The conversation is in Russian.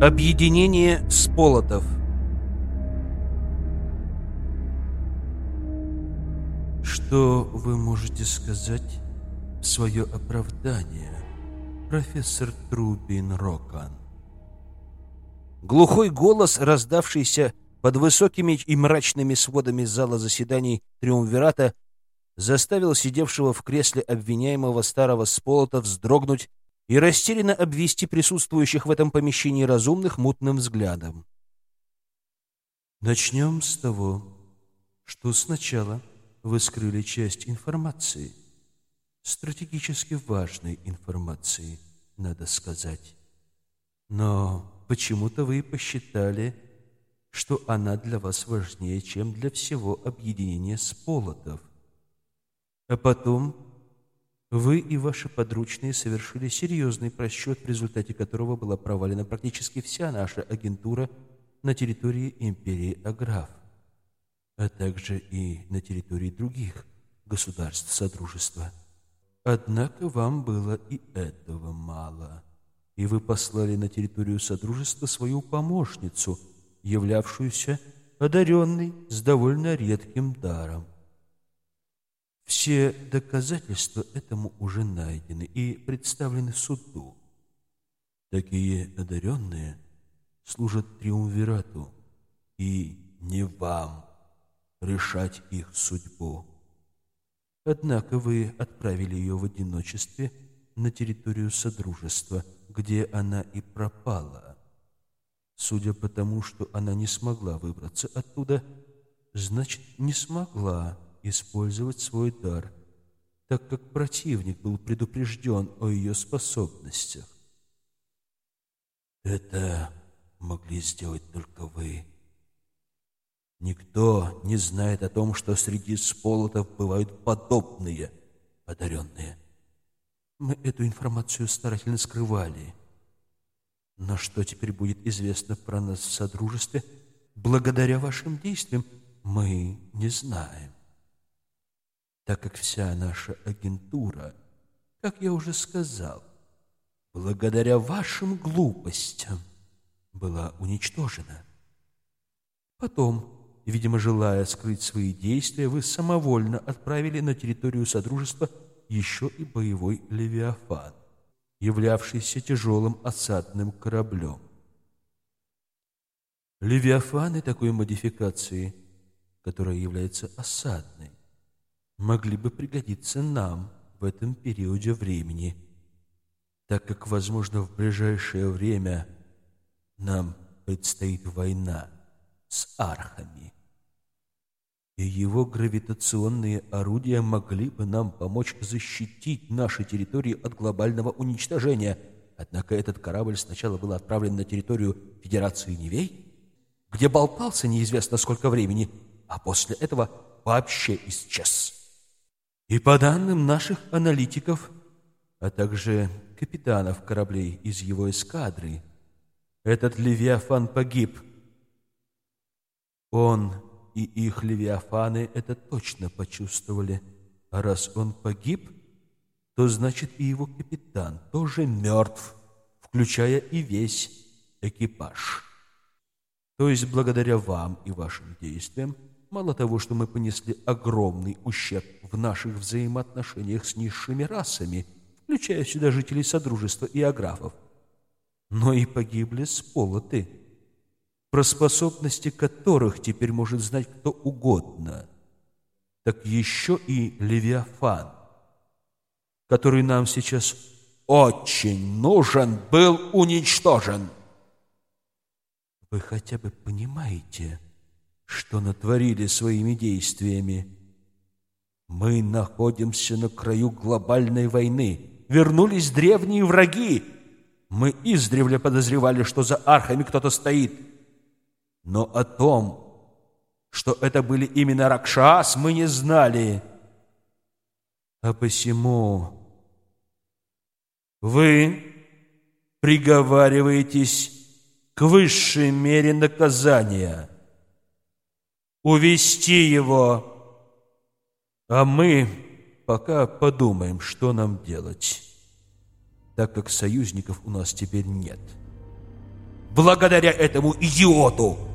Объединение Сполотов Что вы можете сказать в свое оправдание, профессор Трубин Рокан? Глухой голос, раздавшийся под высокими и мрачными сводами зала заседаний Триумвирата, заставил сидевшего в кресле обвиняемого старого Сполота вздрогнуть и растерянно обвести присутствующих в этом помещении разумных мутным взглядом. Начнем с того, что сначала вы скрыли часть информации, стратегически важной информации, надо сказать. Но почему-то вы посчитали, что она для вас важнее, чем для всего объединения сполотов. А потом вы и ваши подручные совершили серьезный просчет, в результате которого была провалена практически вся наша агентура на территории империи Аграф, а также и на территории других государств Содружества. Однако вам было и этого мало, и вы послали на территорию Содружества свою помощницу, являвшуюся одаренной с довольно редким даром – все доказательства этому уже найдены и представлены суду. Такие одаренные служат триумвирату, и не вам решать их судьбу. Однако вы отправили ее в одиночестве на территорию Содружества, где она и пропала. Судя по тому, что она не смогла выбраться оттуда, значит, не смогла использовать свой дар, так как противник был предупрежден о ее способностях. Это могли сделать только вы. Никто не знает о том, что среди сполотов бывают подобные одаренные. Мы эту информацию старательно скрывали. Но что теперь будет известно про нас в Содружестве, благодаря вашим действиям, мы не знаем так как вся наша агентура, как я уже сказал, благодаря вашим глупостям была уничтожена. Потом, видимо, желая скрыть свои действия, вы самовольно отправили на территорию Содружества еще и боевой «Левиафан», являвшийся тяжелым осадным кораблем. Левиафаны такой модификации, которая является осадной, могли бы пригодиться нам в этом периоде времени, так как, возможно, в ближайшее время нам предстоит война с архами. И его гравитационные орудия могли бы нам помочь защитить наши территории от глобального уничтожения. Однако этот корабль сначала был отправлен на территорию Федерации Невей, где болтался неизвестно сколько времени, а после этого вообще исчез. И по данным наших аналитиков, а также капитанов кораблей из его эскадры, этот Левиафан погиб. Он и их Левиафаны это точно почувствовали. А раз он погиб, то значит и его капитан тоже мертв, включая и весь экипаж. То есть благодаря вам и вашим действиям Мало того, что мы понесли огромный ущерб в наших взаимоотношениях с низшими расами, включая сюда жителей Содружества и Аграфов, но и погибли сполоты, про способности которых теперь может знать кто угодно. Так еще и Левиафан, который нам сейчас очень нужен, был уничтожен. Вы хотя бы понимаете, что натворили своими действиями. Мы находимся на краю глобальной войны. Вернулись древние враги. Мы издревле подозревали, что за архами кто-то стоит. Но о том, что это были именно Ракшас, мы не знали. А посему вы приговариваетесь к высшей мере наказания – увести его, а мы пока подумаем, что нам делать, так как союзников у нас теперь нет. благодаря этому идиоту.